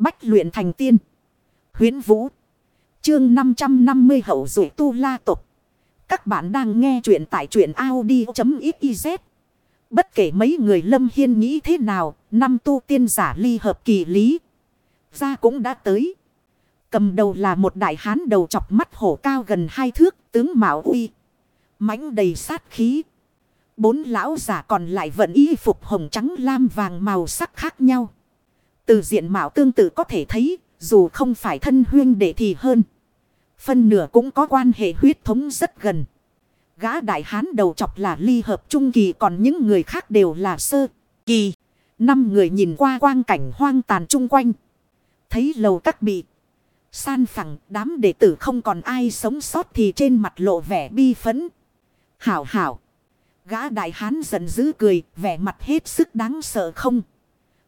Bách luyện thành tiên. Huyến Vũ. Chương 550 hậu dụ tu la tục. Các bạn đang nghe truyện tại truyện Audi.xyz. Bất kể mấy người lâm hiên nghĩ thế nào, năm tu tiên giả ly hợp kỳ lý. Ra cũng đã tới. Cầm đầu là một đại hán đầu chọc mắt hổ cao gần hai thước, tướng Mạo Uy. mãnh đầy sát khí. Bốn lão giả còn lại vẫn y phục hồng trắng lam vàng màu sắc khác nhau. Từ diện mạo tương tự có thể thấy, dù không phải thân huyên đệ thì hơn. Phân nửa cũng có quan hệ huyết thống rất gần. Gã đại hán đầu chọc là ly hợp trung kỳ còn những người khác đều là sơ kỳ. Năm người nhìn qua quang cảnh hoang tàn chung quanh. Thấy lầu các bị san phẳng đám đệ tử không còn ai sống sót thì trên mặt lộ vẻ bi phấn. Hảo hảo. Gã đại hán giận dữ cười vẻ mặt hết sức đáng sợ không.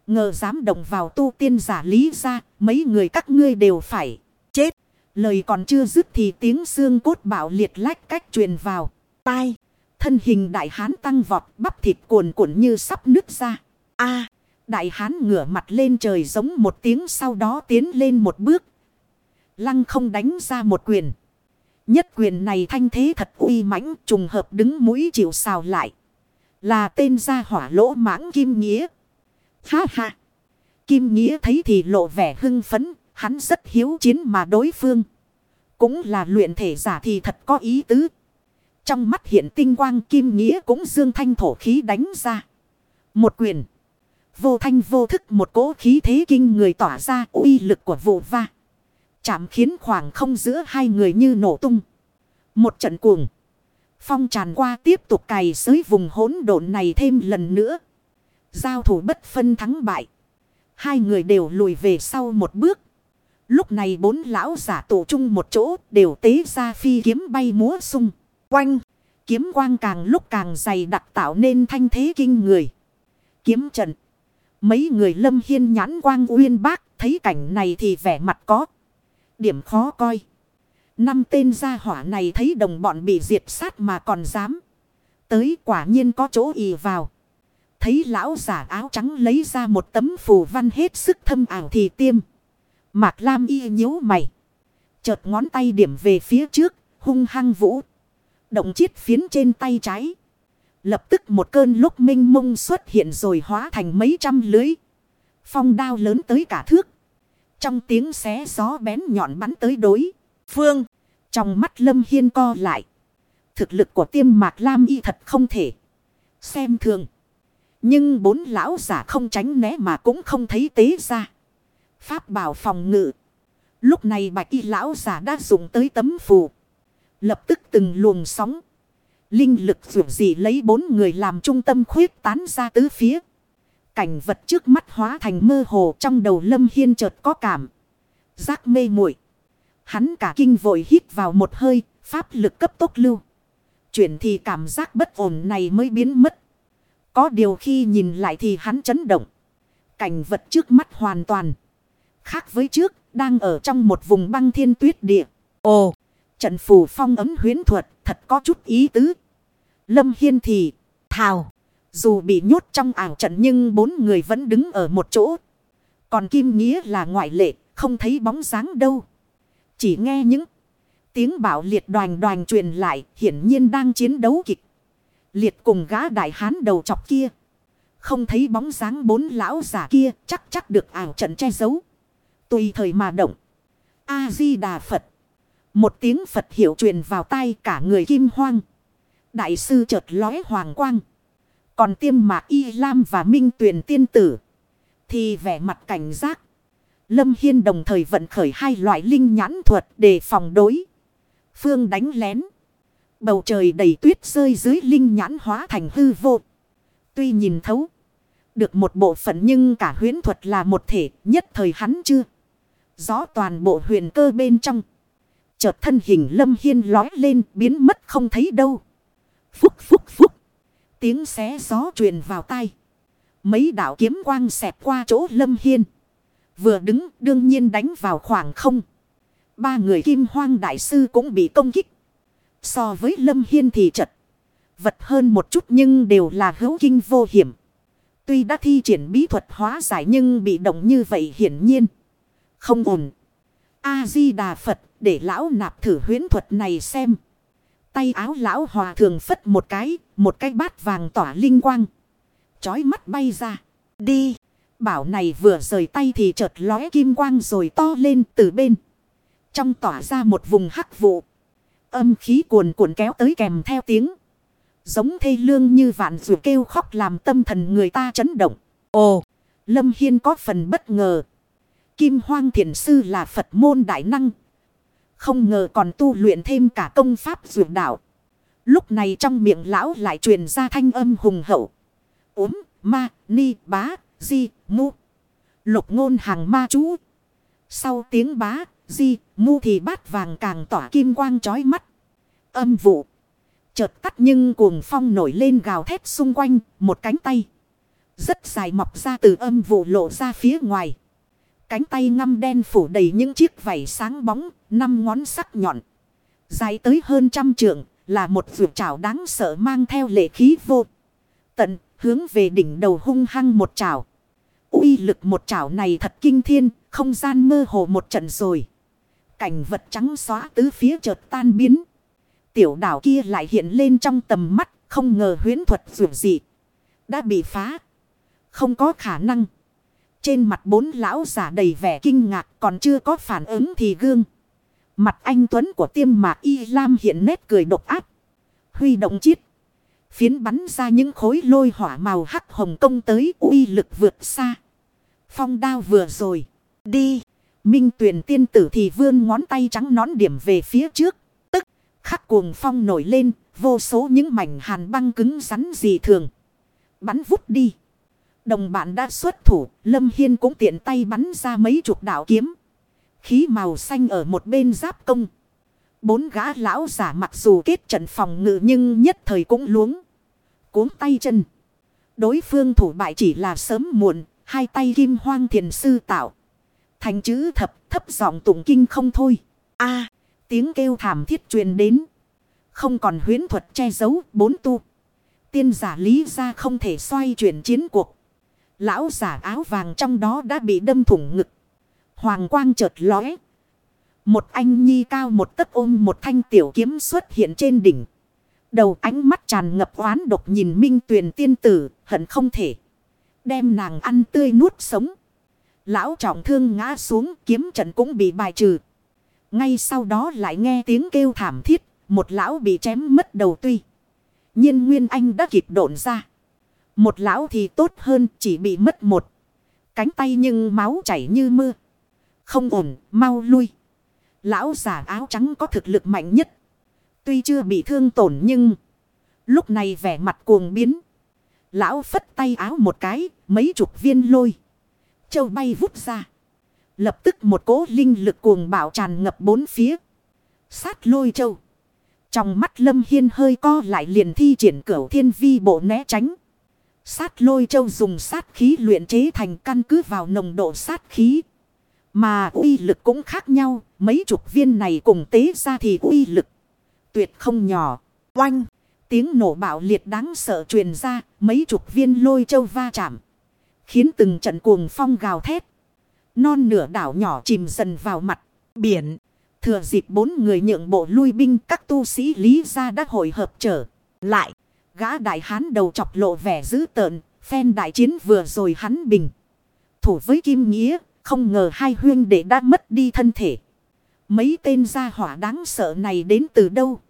Ngờ dám động vào tu tiên giả lý ra mấy người các ngươi đều phải chết. Lời còn chưa dứt thì tiếng xương cốt bạo liệt lách cách truyền vào. Tai. Thân hình đại hán tăng vọt bắp thịt cuồn cuộn như sắp nứt ra. a Đại hán ngửa mặt lên trời giống một tiếng sau đó tiến lên một bước. Lăng không đánh ra một quyền. Nhất quyền này thanh thế thật uy mãnh trùng hợp đứng mũi chịu xào lại. Là tên gia hỏa lỗ mãng Kim Nghĩa. Ha ha. Kim Nghĩa thấy thì lộ vẻ hưng phấn. Hắn rất hiếu chiến mà đối phương. Cũng là luyện thể giả thì thật có ý tứ. Trong mắt hiện tinh quang Kim Nghĩa cũng dương thanh thổ khí đánh ra. Một quyền. Vô thanh vô thức một cỗ khí thế kinh người tỏa ra uy lực của vụ va. Chạm khiến khoảng không giữa hai người như nổ tung. Một trận cuồng. Phong tràn qua tiếp tục cày xới vùng hỗn độn này thêm lần nữa. Giao thủ bất phân thắng bại. Hai người đều lùi về sau một bước. Lúc này bốn lão giả tụ chung một chỗ đều tế ra phi kiếm bay múa sung. Quanh. Kiếm quang càng lúc càng dày đặc tạo nên thanh thế kinh người. Kiếm trận. Mấy người lâm hiên nhãn quang uyên bác, thấy cảnh này thì vẻ mặt có. Điểm khó coi. Năm tên gia hỏa này thấy đồng bọn bị diệt sát mà còn dám. Tới quả nhiên có chỗ ì vào. Thấy lão giả áo trắng lấy ra một tấm phù văn hết sức thâm ảo thì tiêm. Mạc Lam y nhíu mày. Chợt ngón tay điểm về phía trước, hung hăng vũ. Động chiết phiến trên tay trái. Lập tức một cơn lúc minh mông xuất hiện rồi hóa thành mấy trăm lưới. Phong đao lớn tới cả thước. Trong tiếng xé gió bén nhọn bắn tới đối. Phương. Trong mắt Lâm Hiên co lại. Thực lực của tiêm mạc lam y thật không thể. Xem thường. Nhưng bốn lão giả không tránh né mà cũng không thấy tế ra. Pháp bảo phòng ngự. Lúc này bạch y lão giả đã dùng tới tấm phù. Lập tức từng luồng sóng. Linh lực dù gì lấy bốn người làm trung tâm khuyết tán ra tứ phía. Cảnh vật trước mắt hóa thành mơ hồ trong đầu lâm hiên chợt có cảm. Giác mê muội Hắn cả kinh vội hít vào một hơi, pháp lực cấp tốc lưu. Chuyển thì cảm giác bất ổn này mới biến mất. Có điều khi nhìn lại thì hắn chấn động. Cảnh vật trước mắt hoàn toàn. Khác với trước, đang ở trong một vùng băng thiên tuyết địa. Ồ, trận phù phong ấm huyến thuật thật có chút ý tứ. Lâm Hiên thì, thào. Dù bị nhốt trong ảo trận nhưng bốn người vẫn đứng ở một chỗ. Còn Kim Nghĩa là ngoại lệ, không thấy bóng dáng đâu. Chỉ nghe những tiếng bảo liệt đoàn đoàn truyền lại, hiển nhiên đang chiến đấu kịch. Liệt cùng gã đại hán đầu chọc kia. Không thấy bóng dáng bốn lão giả kia, chắc chắc được ảo trận che giấu. Tùy thời mà động. A-di-đà Phật. Một tiếng Phật hiệu truyền vào tay cả người kim hoang. Đại sư chợt lói hoàng quang. Còn tiêm mạc y lam và minh tuyển tiên tử. Thì vẻ mặt cảnh giác. Lâm Hiên đồng thời vận khởi hai loại linh nhãn thuật để phòng đối. Phương đánh lén. Bầu trời đầy tuyết rơi dưới linh nhãn hóa thành hư vô. Tuy nhìn thấu. Được một bộ phận nhưng cả huyến thuật là một thể, nhất thời hắn chưa. Rõ toàn bộ huyền cơ bên trong. Chợt thân hình lâm hiên lói lên, biến mất không thấy đâu. Phúc phúc phúc. Tiếng xé gió truyền vào tai. Mấy đạo kiếm quang xẹp qua chỗ lâm hiên. Vừa đứng, đương nhiên đánh vào khoảng không. Ba người kim hoang đại sư cũng bị công kích. So với lâm hiên thì chật. Vật hơn một chút nhưng đều là hữu kinh vô hiểm. Tuy đã thi triển bí thuật hóa giải nhưng bị động như vậy hiển nhiên. Không ổn. A-di-đà Phật để lão nạp thử huyến thuật này xem. Tay áo lão hòa thường phất một cái, một cái bát vàng tỏa linh quang. Chói mắt bay ra. Đi. Bảo này vừa rời tay thì chợt lóe kim quang rồi to lên từ bên. Trong tỏa ra một vùng hắc vụ. Âm khí cuồn cuộn kéo tới kèm theo tiếng. Giống thê lương như vạn dù kêu khóc làm tâm thần người ta chấn động. Ồ, Lâm Hiên có phần bất ngờ. Kim Hoang Thiền Sư là Phật môn đại năng. Không ngờ còn tu luyện thêm cả công pháp dược đạo. Lúc này trong miệng lão lại truyền ra thanh âm hùng hậu. Úm, ma, ni, bá, di, mu. Lục ngôn hàng ma chú. Sau tiếng bá, di, mu thì bát vàng càng tỏa kim quang chói mắt. Âm vụ. Chợt tắt nhưng cuồng phong nổi lên gào thét xung quanh, một cánh tay. Rất dài mọc ra từ âm vụ lộ ra phía ngoài. Cánh tay ngăm đen phủ đầy những chiếc vảy sáng bóng, năm ngón sắc nhọn. Dài tới hơn trăm trượng, là một vượt trảo đáng sợ mang theo lệ khí vô. Tận, hướng về đỉnh đầu hung hăng một trảo. uy lực một trảo này thật kinh thiên, không gian mơ hồ một trận rồi. Cảnh vật trắng xóa tứ phía chợt tan biến. Tiểu đảo kia lại hiện lên trong tầm mắt, không ngờ huyến thuật dù gì. Đã bị phá. Không có khả năng. Trên mặt bốn lão giả đầy vẻ kinh ngạc còn chưa có phản ứng thì gương. Mặt anh Tuấn của tiêm mạc y lam hiện nét cười độc ác. Huy động chiết. Phiến bắn ra những khối lôi hỏa màu hắc hồng công tới uy lực vượt xa. Phong đao vừa rồi. Đi. Minh tuyển tiên tử thì vươn ngón tay trắng nón điểm về phía trước. Tức khắc cuồng phong nổi lên. Vô số những mảnh hàn băng cứng rắn dị thường. Bắn vút đi. Đồng bạn đã xuất thủ, Lâm Hiên cũng tiện tay bắn ra mấy chục đạo kiếm. Khí màu xanh ở một bên giáp công. Bốn gã lão giả mặc dù kết trận phòng ngự nhưng nhất thời cũng luống. Cuốn tay chân. Đối phương thủ bại chỉ là sớm muộn, hai tay kim hoang thiền sư tạo. Thành chữ thập thấp giọng tụng kinh không thôi. a tiếng kêu thảm thiết truyền đến. Không còn huyến thuật che giấu bốn tu. Tiên giả lý ra không thể xoay chuyển chiến cuộc. Lão giả áo vàng trong đó đã bị đâm thủng ngực. Hoàng quang chợt lóe. Một anh nhi cao một tấc ôm một thanh tiểu kiếm xuất hiện trên đỉnh. Đầu ánh mắt tràn ngập oán độc nhìn minh tuyền tiên tử, hận không thể. Đem nàng ăn tươi nuốt sống. Lão trọng thương ngã xuống kiếm trận cũng bị bài trừ. Ngay sau đó lại nghe tiếng kêu thảm thiết, một lão bị chém mất đầu tuy. nhiên Nguyên Anh đã kịp độn ra. Một lão thì tốt hơn chỉ bị mất một. Cánh tay nhưng máu chảy như mưa. Không ổn, mau lui. Lão giả áo trắng có thực lực mạnh nhất. Tuy chưa bị thương tổn nhưng. Lúc này vẻ mặt cuồng biến. Lão phất tay áo một cái, mấy chục viên lôi. Châu bay vút ra. Lập tức một cỗ linh lực cuồng bạo tràn ngập bốn phía. Sát lôi châu. Trong mắt lâm hiên hơi co lại liền thi triển cửu thiên vi bộ né tránh. Sát lôi châu dùng sát khí luyện chế thành căn cứ vào nồng độ sát khí. Mà uy lực cũng khác nhau, mấy chục viên này cùng tế ra thì uy lực tuyệt không nhỏ. Oanh, tiếng nổ bạo liệt đáng sợ truyền ra, mấy chục viên lôi châu va chạm. Khiến từng trận cuồng phong gào thét. Non nửa đảo nhỏ chìm dần vào mặt, biển. Thừa dịp bốn người nhượng bộ lui binh các tu sĩ lý gia đã hội hợp trở lại. Gã đại hán đầu chọc lộ vẻ dữ tợn, phen đại chiến vừa rồi hắn bình. Thủ với Kim Nghĩa, không ngờ hai huyên đệ đã mất đi thân thể. Mấy tên gia hỏa đáng sợ này đến từ đâu?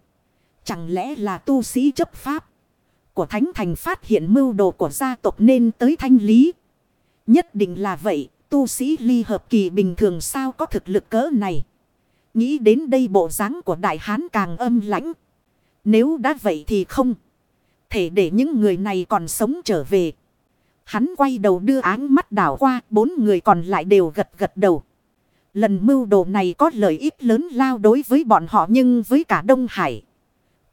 Chẳng lẽ là tu sĩ chấp pháp? Của Thánh Thành phát hiện mưu đồ của gia tộc nên tới thanh lý. Nhất định là vậy, tu sĩ ly hợp kỳ bình thường sao có thực lực cỡ này. Nghĩ đến đây bộ dáng của đại hán càng âm lãnh. Nếu đã vậy thì không thể để những người này còn sống trở về. Hắn quay đầu đưa áng mắt đảo qua, bốn người còn lại đều gật gật đầu. Lần mưu đồ này có lợi ích lớn lao đối với bọn họ nhưng với cả Đông Hải.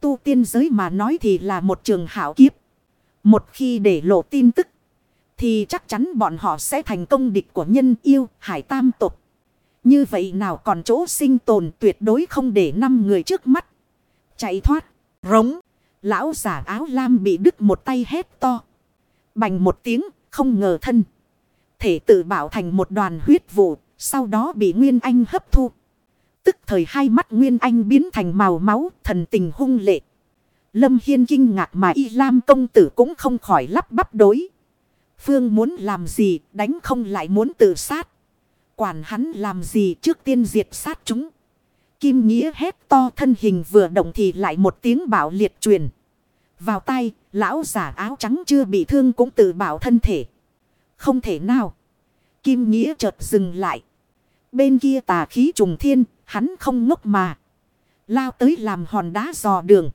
Tu tiên giới mà nói thì là một trường hảo kiếp. Một khi để lộ tin tức, thì chắc chắn bọn họ sẽ thành công địch của nhân yêu hải tam tục. Như vậy nào còn chỗ sinh tồn tuyệt đối không để năm người trước mắt. Chạy thoát, rống. Lão giả áo lam bị đứt một tay hét to. Bành một tiếng, không ngờ thân. Thể tự bảo thành một đoàn huyết vụ, Sau đó bị Nguyên Anh hấp thu. Tức thời hai mắt Nguyên Anh biến thành màu máu, thần tình hung lệ. Lâm Hiên kinh ngạc mà Y Lam công tử cũng không khỏi lắp bắp đối. Phương muốn làm gì, đánh không lại muốn tự sát. Quản hắn làm gì trước tiên diệt sát chúng. Kim Nghĩa hét to thân hình vừa động thì lại một tiếng bảo liệt truyền. Vào tay, lão giả áo trắng chưa bị thương cũng tự bảo thân thể. Không thể nào. Kim Nghĩa chợt dừng lại. Bên kia tà khí trùng thiên, hắn không ngốc mà. Lao tới làm hòn đá dò đường.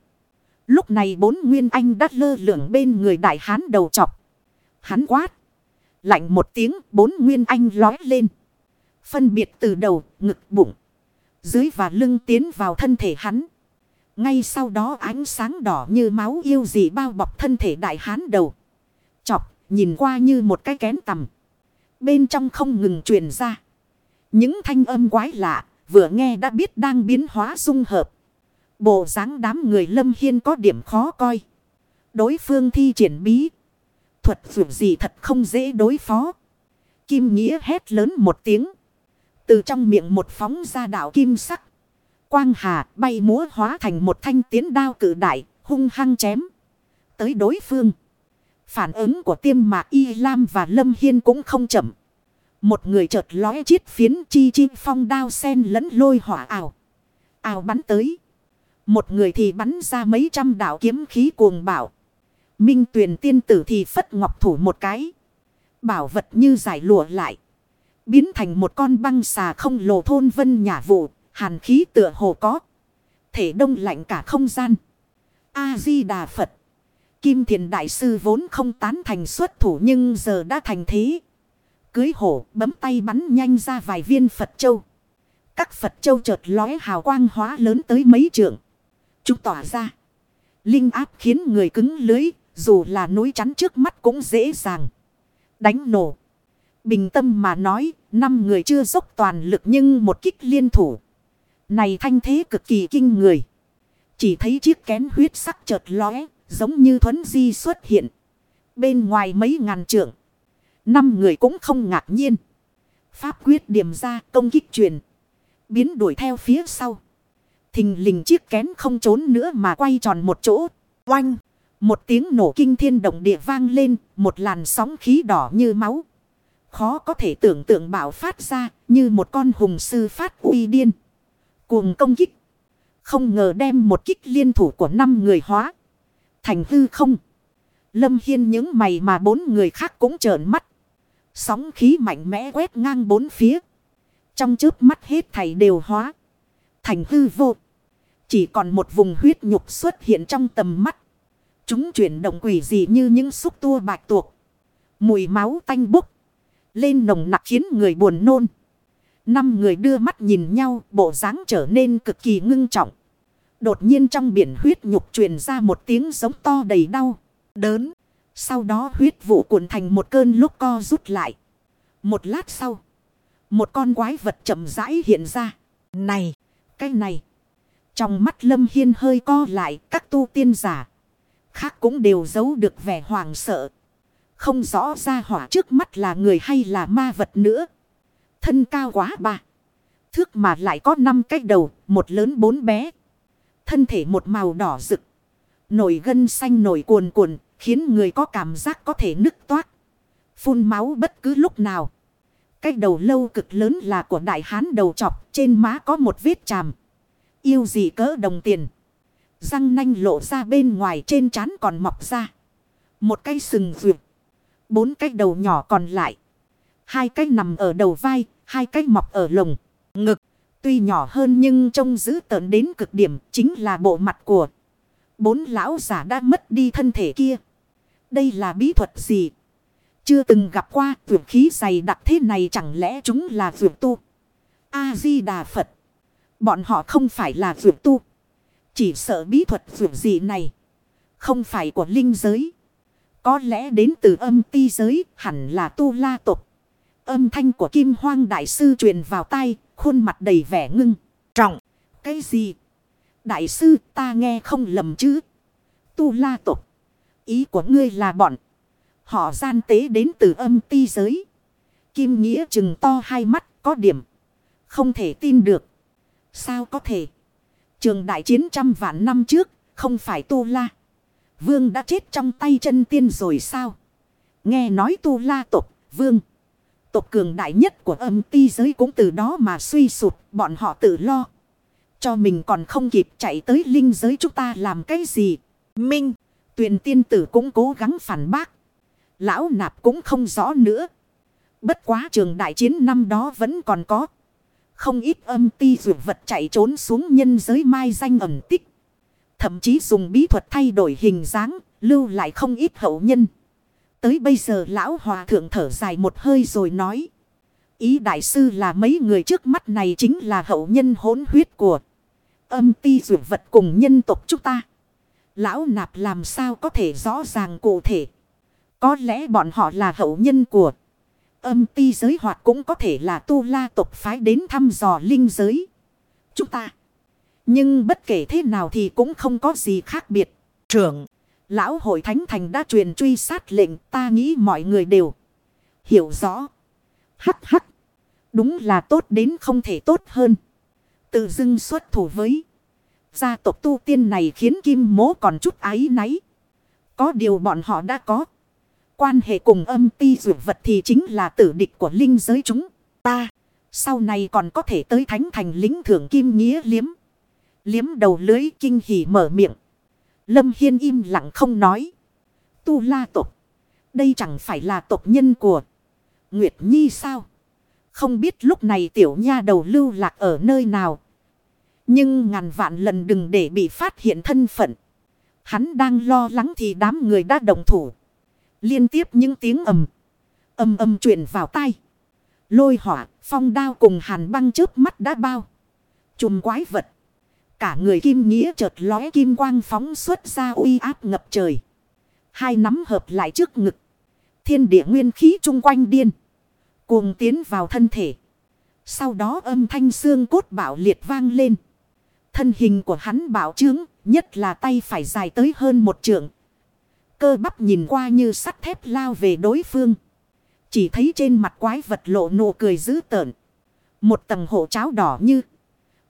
Lúc này bốn nguyên anh đắt lơ lửng bên người đại hán đầu chọc. Hắn quát. Lạnh một tiếng bốn nguyên anh lói lên. Phân biệt từ đầu, ngực bụng. Dưới và lưng tiến vào thân thể hắn. Ngay sau đó ánh sáng đỏ như máu yêu dị bao bọc thân thể đại hán đầu. Chọc, nhìn qua như một cái kén tầm. Bên trong không ngừng truyền ra. Những thanh âm quái lạ, vừa nghe đã biết đang biến hóa dung hợp. Bộ dáng đám người lâm hiên có điểm khó coi. Đối phương thi triển bí. Thuật dù gì thật không dễ đối phó. Kim Nghĩa hét lớn một tiếng. Từ trong miệng một phóng ra đạo kim sắc. Quang hà bay múa hóa thành một thanh tiến đao cử đại, hung hăng chém. Tới đối phương. Phản ứng của tiêm mạc Y Lam và Lâm Hiên cũng không chậm. Một người chợt lóe chiết phiến chi chi phong đao sen lẫn lôi hỏa ảo. Ảo bắn tới. Một người thì bắn ra mấy trăm đạo kiếm khí cuồng bạo. Minh tuyển tiên tử thì phất ngọc thủ một cái. Bảo vật như giải lụa lại. Biến thành một con băng xà không lồ thôn vân nhả vụ. Hàn khí tựa hồ có. Thể đông lạnh cả không gian. A-di-đà Phật. Kim thiền đại sư vốn không tán thành xuất thủ nhưng giờ đã thành thế. Cưới hổ, bấm tay bắn nhanh ra vài viên Phật châu. Các Phật châu chợt lóe hào quang hóa lớn tới mấy trượng. Chúng tỏa ra. Linh áp khiến người cứng lưới. Dù là núi chắn trước mắt cũng dễ dàng. Đánh nổ. Bình tâm mà nói. Năm người chưa dốc toàn lực nhưng một kích liên thủ. Này thanh thế cực kỳ kinh người. Chỉ thấy chiếc kén huyết sắc chợt lóe. Giống như thuấn di xuất hiện. Bên ngoài mấy ngàn trượng. Năm người cũng không ngạc nhiên. Pháp quyết điểm ra, công kích truyền. Biến đuổi theo phía sau. Thình lình chiếc kén không trốn nữa mà quay tròn một chỗ. Oanh. Một tiếng nổ kinh thiên động địa vang lên. Một làn sóng khí đỏ như máu. Khó có thể tưởng tượng bạo phát ra. Như một con hùng sư phát uy điên. Cuồng công kích. Không ngờ đem một kích liên thủ của năm người hóa. Thành hư không. Lâm Hiên những mày mà bốn người khác cũng trợn mắt. Sóng khí mạnh mẽ quét ngang bốn phía. Trong chớp mắt hết thảy đều hóa. Thành hư vô. Chỉ còn một vùng huyết nhục xuất hiện trong tầm mắt. Chúng chuyển động quỷ dị như những xúc tua bạch tuộc. Mùi máu tanh bốc. Lên nồng nặc khiến người buồn nôn. Năm người đưa mắt nhìn nhau, bộ dáng trở nên cực kỳ ngưng trọng. Đột nhiên trong biển huyết nhục truyền ra một tiếng giống to đầy đau, đớn. Sau đó huyết vụ cuộn thành một cơn lúc co rút lại. Một lát sau, một con quái vật chậm rãi hiện ra. Này, cái này. Trong mắt Lâm Hiên hơi co lại các tu tiên giả. Khác cũng đều giấu được vẻ hoàng sợ. Không rõ ra hỏa trước mắt là người hay là ma vật nữa. Thân cao quá ba. Thước mà lại có năm cái đầu, một lớn bốn bé. Thân thể một màu đỏ rực. Nổi gân xanh nổi cuồn cuộn, khiến người có cảm giác có thể nứt toát. Phun máu bất cứ lúc nào. Cái đầu lâu cực lớn là của đại hán đầu chọc, trên má có một vết chàm. Yêu gì cỡ đồng tiền. Răng nanh lộ ra bên ngoài trên trán còn mọc ra. Một cái sừng vượt. Bốn cái đầu nhỏ còn lại. Hai cái nằm ở đầu vai, hai cái mọc ở lồng, ngực. Tuy nhỏ hơn nhưng trông giữ tợn đến cực điểm chính là bộ mặt của bốn lão giả đã mất đi thân thể kia. Đây là bí thuật gì? Chưa từng gặp qua vượt khí dày đặc thế này chẳng lẽ chúng là vượt tu? A-di-đà Phật. Bọn họ không phải là vượt tu. Chỉ sợ bí thuật vượt gì này. Không phải của linh giới. Có lẽ đến từ âm ti giới hẳn là tu la tục. Âm thanh của Kim Hoang Đại Sư truyền vào tay, khuôn mặt đầy vẻ ngưng, trọng. Cái gì? Đại sư ta nghe không lầm chứ? Tu la tục. Ý của ngươi là bọn. Họ gian tế đến từ âm ti giới. Kim Nghĩa chừng to hai mắt có điểm. Không thể tin được. Sao có thể? Trường đại chiến trăm vạn năm trước. Không phải tu la. Vương đã chết trong tay chân tiên rồi sao? Nghe nói tu la tộc, vương. Tộc cường đại nhất của âm ti giới cũng từ đó mà suy sụt. Bọn họ tự lo. Cho mình còn không kịp chạy tới linh giới chúng ta làm cái gì? Minh. Tuyền tiên tử cũng cố gắng phản bác. Lão nạp cũng không rõ nữa. Bất quá trường đại chiến năm đó vẫn còn có. Không ít âm ti dụ vật chạy trốn xuống nhân giới mai danh ẩn tích. Thậm chí dùng bí thuật thay đổi hình dáng, lưu lại không ít hậu nhân. Tới bây giờ lão hòa thượng thở dài một hơi rồi nói. Ý đại sư là mấy người trước mắt này chính là hậu nhân hỗn huyết của âm ti dụ vật cùng nhân tộc chúng ta. Lão nạp làm sao có thể rõ ràng cụ thể. Có lẽ bọn họ là hậu nhân của âm ti giới hoặc cũng có thể là tu la tộc phái đến thăm dò linh giới. Chúng ta. Nhưng bất kể thế nào thì cũng không có gì khác biệt. Trưởng. Lão hội thánh thành đã truyền truy sát lệnh, ta nghĩ mọi người đều. Hiểu rõ. Hắc hắc. Đúng là tốt đến không thể tốt hơn. Tự dưng xuất thủ với. Gia tộc tu tiên này khiến kim mố còn chút ái náy. Có điều bọn họ đã có. Quan hệ cùng âm ti dụ vật thì chính là tử địch của linh giới chúng ta. Sau này còn có thể tới thánh thành lính thưởng kim nghĩa liếm. Liếm đầu lưới kinh hỉ mở miệng. Lâm Hiên im lặng không nói. Tu la tộc. Đây chẳng phải là tộc nhân của Nguyệt Nhi sao? Không biết lúc này tiểu nha đầu lưu lạc ở nơi nào. Nhưng ngàn vạn lần đừng để bị phát hiện thân phận. Hắn đang lo lắng thì đám người đã đồng thủ. Liên tiếp những tiếng ầm. ầm ầm truyền vào tai Lôi hỏa, phong đao cùng hàn băng chớp mắt đã bao. Chùm quái vật. Cả người kim nghĩa chợt lóe kim quang phóng xuất ra uy áp ngập trời. Hai nắm hợp lại trước ngực. Thiên địa nguyên khí chung quanh điên. Cuồng tiến vào thân thể. Sau đó âm thanh xương cốt bạo liệt vang lên. Thân hình của hắn bảo trướng, nhất là tay phải dài tới hơn một trượng. Cơ bắp nhìn qua như sắt thép lao về đối phương. Chỉ thấy trên mặt quái vật lộ nụ cười dữ tợn. Một tầng hộ cháo đỏ như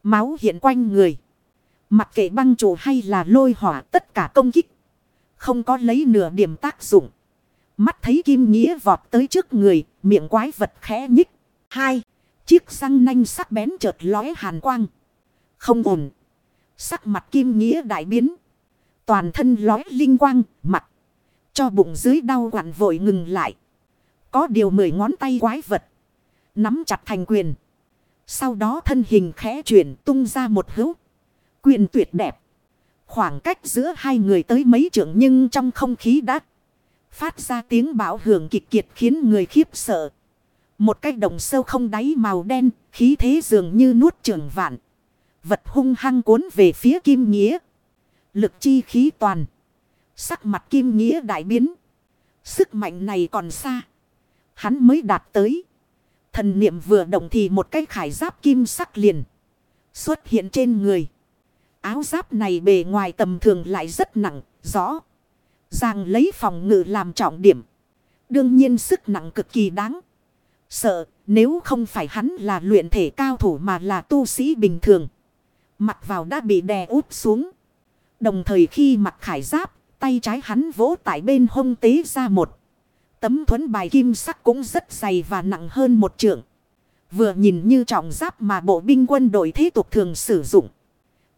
máu hiện quanh người. Mặc kệ băng trụ hay là lôi hỏa tất cả công kích. Không có lấy nửa điểm tác dụng. Mắt thấy kim nghĩa vọt tới trước người, miệng quái vật khẽ nhích. Hai, chiếc răng nanh sắc bén chợt lóe hàn quang. Không ổn. Sắc mặt kim nghĩa đại biến. Toàn thân lóe linh quang, mặt. Cho bụng dưới đau quặn vội ngừng lại. Có điều mười ngón tay quái vật. Nắm chặt thành quyền. Sau đó thân hình khẽ chuyển tung ra một hữu. Quyền tuyệt đẹp. Khoảng cách giữa hai người tới mấy trượng nhưng trong không khí đã phát ra tiếng bão hưởng kịch kiệt khiến người khiếp sợ. Một cái đồng sâu không đáy màu đen, khí thế dường như nuốt trường vạn. Vật hung hăng cuốn về phía kim nghĩa. Lực chi khí toàn. Sắc mặt kim nghĩa đại biến. Sức mạnh này còn xa. Hắn mới đạt tới. Thần niệm vừa động thì một cái khải giáp kim sắc liền. Xuất hiện trên người. Áo giáp này bề ngoài tầm thường lại rất nặng, rõ. Ràng lấy phòng ngự làm trọng điểm. Đương nhiên sức nặng cực kỳ đáng. Sợ nếu không phải hắn là luyện thể cao thủ mà là tu sĩ bình thường. Mặt vào đã bị đè úp xuống. Đồng thời khi mặc khải giáp, tay trái hắn vỗ tại bên hông tế ra một. Tấm thuẫn bài kim sắc cũng rất dày và nặng hơn một trượng. Vừa nhìn như trọng giáp mà bộ binh quân đội thế tục thường sử dụng.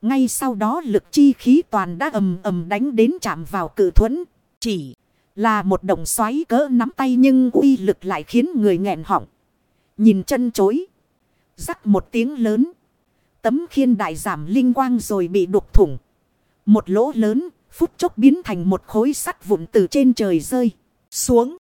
Ngay sau đó lực chi khí toàn đã ầm ầm đánh đến chạm vào cự thuẫn. Chỉ là một động xoáy cỡ nắm tay nhưng uy lực lại khiến người nghẹn họng. Nhìn chân chối. Rắc một tiếng lớn. Tấm khiên đại giảm linh quang rồi bị đục thủng. Một lỗ lớn, phút chốc biến thành một khối sắt vụn từ trên trời rơi. Xuống.